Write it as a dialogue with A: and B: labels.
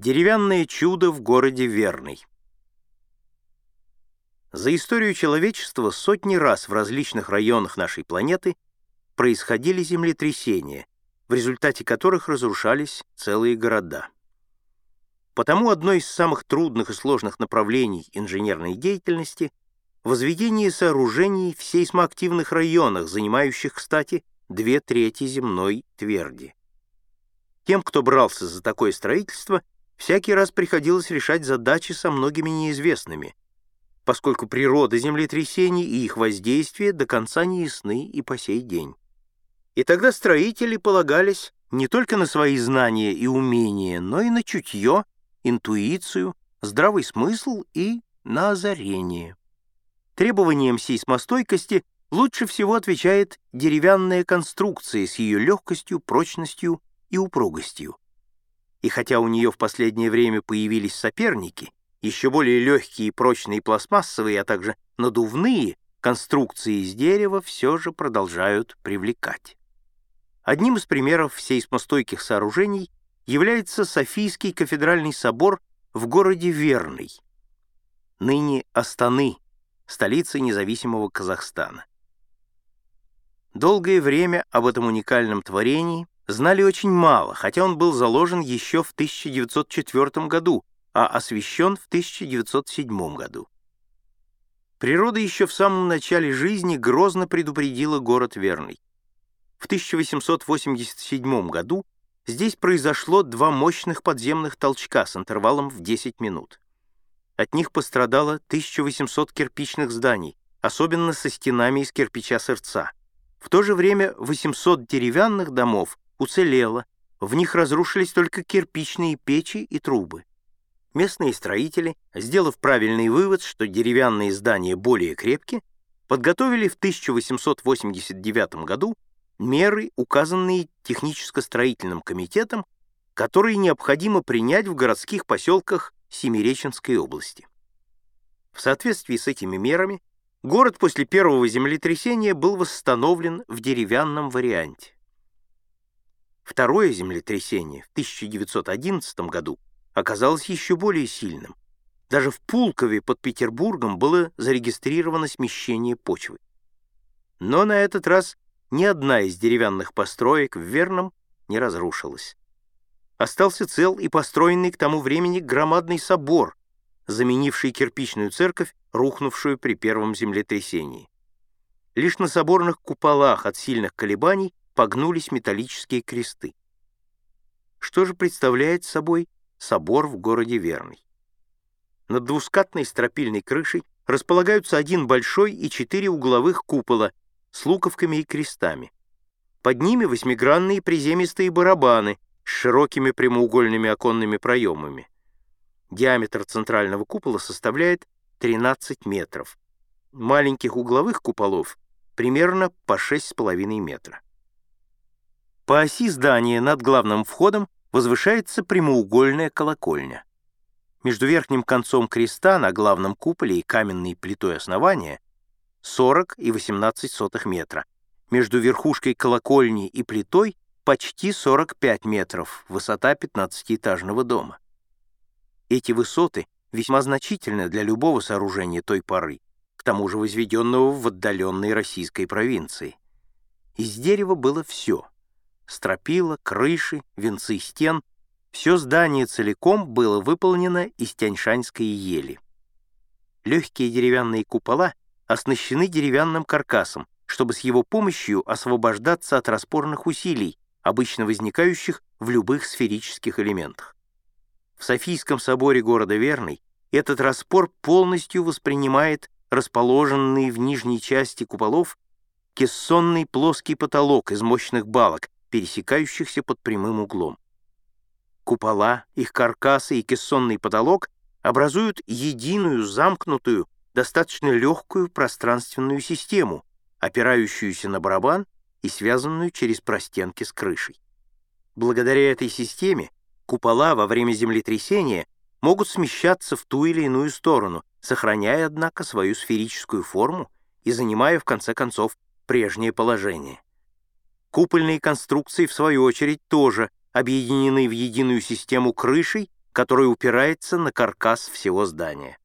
A: Деревянное чудо в городе Верный. За историю человечества сотни раз в различных районах нашей планеты происходили землетрясения, в результате которых разрушались целые города. Потому одно из самых трудных и сложных направлений инженерной деятельности — возведение сооружений в сейсмоактивных районах, занимающих, кстати, две трети земной тверди. Тем, кто брался за такое строительство, всякий раз приходилось решать задачи со многими неизвестными, поскольку природа землетрясений и их воздействие до конца не ясны и по сей день. И тогда строители полагались не только на свои знания и умения, но и на чутье, интуицию, здравый смысл и на озарение. Требованиям сейсмостойкости лучше всего отвечает деревянная конструкция с ее легкостью, прочностью и упругостью. И хотя у нее в последнее время появились соперники, еще более легкие и прочные пластмассовые, а также надувные конструкции из дерева все же продолжают привлекать. Одним из примеров сейсмостойких сооружений является Софийский кафедральный собор в городе Верный, ныне Астаны, столицы независимого Казахстана. Долгое время об этом уникальном творении знали очень мало, хотя он был заложен еще в 1904 году, а освящен в 1907 году. Природа еще в самом начале жизни грозно предупредила город Верный. В 1887 году здесь произошло два мощных подземных толчка с интервалом в 10 минут. От них пострадало 1800 кирпичных зданий, особенно со стенами из кирпича сырца. В то же время 800 деревянных домов уцелело, в них разрушились только кирпичные печи и трубы. Местные строители, сделав правильный вывод, что деревянные здания более крепки, подготовили в 1889 году меры, указанные техническо-строительным комитетом, которые необходимо принять в городских поселках Семиреченской области. В соответствии с этими мерами город после первого землетрясения был восстановлен в деревянном варианте. Второе землетрясение в 1911 году оказалось еще более сильным. Даже в Пулкове под Петербургом было зарегистрировано смещение почвы. Но на этот раз ни одна из деревянных построек в Верном не разрушилась. Остался цел и построенный к тому времени громадный собор, заменивший кирпичную церковь, рухнувшую при первом землетрясении. Лишь на соборных куполах от сильных колебаний погнулись металлические кресты. Что же представляет собой собор в городе Верный? Над двускатной стропильной крышей располагаются один большой и четыре угловых купола с луковками и крестами. Под ними восьмигранные приземистые барабаны с широкими прямоугольными оконными проемами. Диаметр центрального купола составляет 13 метров. Маленьких угловых куполов примерно по 6,5 метра. По оси здания над главным входом возвышается прямоугольная колокольня. Между верхним концом креста на главном куполе и каменной плитой основания 40 и 18 сотых метра. Между верхушкой колокольни и плитой почти 45 метров, высота 15-этажного дома. Эти высоты весьма значительны для любого сооружения той поры, к тому же возведенного в отдаленной российской провинции. Из дерева было все — стропила, крыши, венцы стен. Все здание целиком было выполнено из тяньшанской ели. Легкие деревянные купола оснащены деревянным каркасом, чтобы с его помощью освобождаться от распорных усилий, обычно возникающих в любых сферических элементах. В Софийском соборе города Верный этот распор полностью воспринимает расположенный в нижней части куполов кессонный плоский потолок из мощных балок, пересекающихся под прямым углом. Купола, их каркасы и кессонный потолок образуют единую, замкнутую, достаточно легкую пространственную систему, опирающуюся на барабан и связанную через простенки с крышей. Благодаря этой системе купола во время землетрясения могут смещаться в ту или иную сторону, сохраняя, однако, свою сферическую форму и занимая, в конце концов, прежнее положение. Купольные конструкции, в свою очередь, тоже объединены в единую систему крышей который упирается на каркас всего здания.